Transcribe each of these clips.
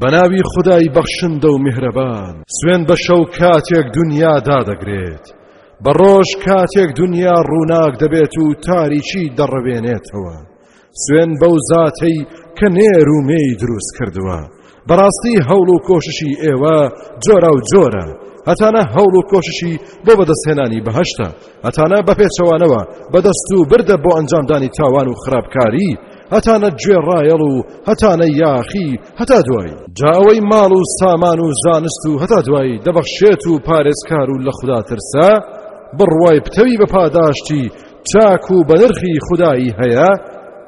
بەناوی خودای بەخشندە و میهرەبان سوێن بە شەو کاتێک دنیا دادەگرێت بە ڕۆژ کاتێک دنیا ڕووناک دەبێت و تاریکی دەڕەوێنێتەوە سوێن بەو زاتەی کە نێر و مێی دروست کردووە بەڕاستی هەوڵ و کۆششی ئێوە جۆرا و جۆرە هەتانە هەوڵ و کۆششی بۆ بەدەستهێنانی بەهشتە هەتانە بەپێچەوانەوە بەدەست و بردە بۆ ئەنجامدانی تاوان و خراپکاری هەتانە گوێ ڕایەڵ و هەتانە یاخی هەتا دوایی جا ئەوەی ماڵ و سامان و زانست و هەتا دوایی دەبەخشێت و پارێزکار و لە خوددا ترسە بڕوای پتەوی بە پاداشتی چاک و بەنرخی خودایی هەیە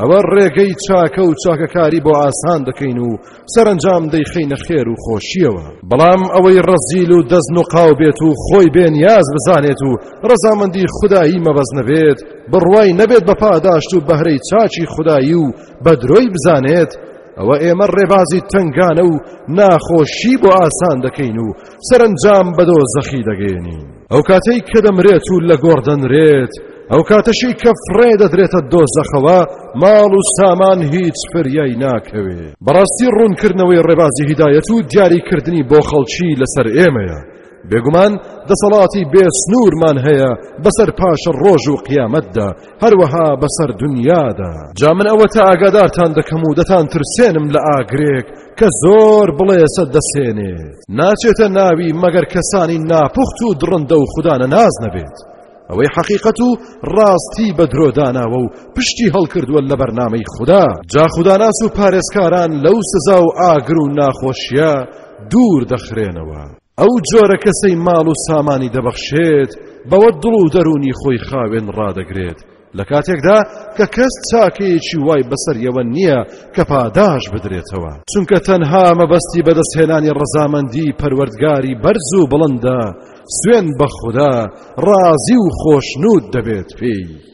ئەوە ڕێگەی چاکە و چاکەکاری بۆ ئاسان دەکەین و سەرەنجام دەیخەینە خێر و خۆشییەوە. بەڵام ئەوەی ڕەزیل و دەست نوقاو بێت و خۆی بێ نیاز بزانێت و ڕەزامەندی خودایی مەبەست نەبێت، بڕوای نەبێت بە پاداشت و بەهرەی چاکی خودایی و بە درۆی بزانێت، ئەوە ئێمە ڕێبازی تەنگانە و ناخۆشی بۆ ئاسان دەکەین و سەرەنجام بە دۆزەخی دەگەیەنین ئەو کاتەی کە دەمرێت و لە گۆڕ دەنرێت ئەو کاتەشی کە فڕێ دەدرێتە دۆزەخەوە ماڵ و سامان هیچ فریای ناکەوێ بەڕاستی ڕوونکردنەوەی ڕێبازی هیدایەت و دیاریکردنی بۆ خەڵکی لەسەر ئێمەیە بێگومان دەسەڵاتی بێ سنوورمان هەیە بەسەر پاشە ڕۆژ و قیامەتدا هەروەها بەسەر دنیادا جا من ئەوە تا ئاگادارتان دەکەم و دەتان ترسێنم لە ئاگرێک کە زۆر بڵێسە دەسێنێ ناچێتە ناوی مەگەر کەسانی ناپوخت و دڕندە و خوددانە ناز نەبێت ئەوەی حەقیقەت و ڕاستی بە درۆداناوە و پشتی هەڵکردووە لە بەرنمەی خوددا جا خوداناس و پارێزکاران لەو سزا و ئاگر و ناخۆشیە دوور دەخرێنەوە ئەو جۆرە کەسەی ماڵ و سامانی دەبەخشێت بەوە دڵ و دەروونی خۆی خاوێن ڕادەگرێت لە کاتێکدا کە کەس چاکەیەکی وای بەسەریەوە نییە کە پاداش بدرێتەوە چونکە تەنها مەبەستی بەدەستهێنانی ڕەزامەندی پەروەردگاری بەرز و بڵندە سوێن بە خوددا ڕازی و خۆشنود دەبێت پێی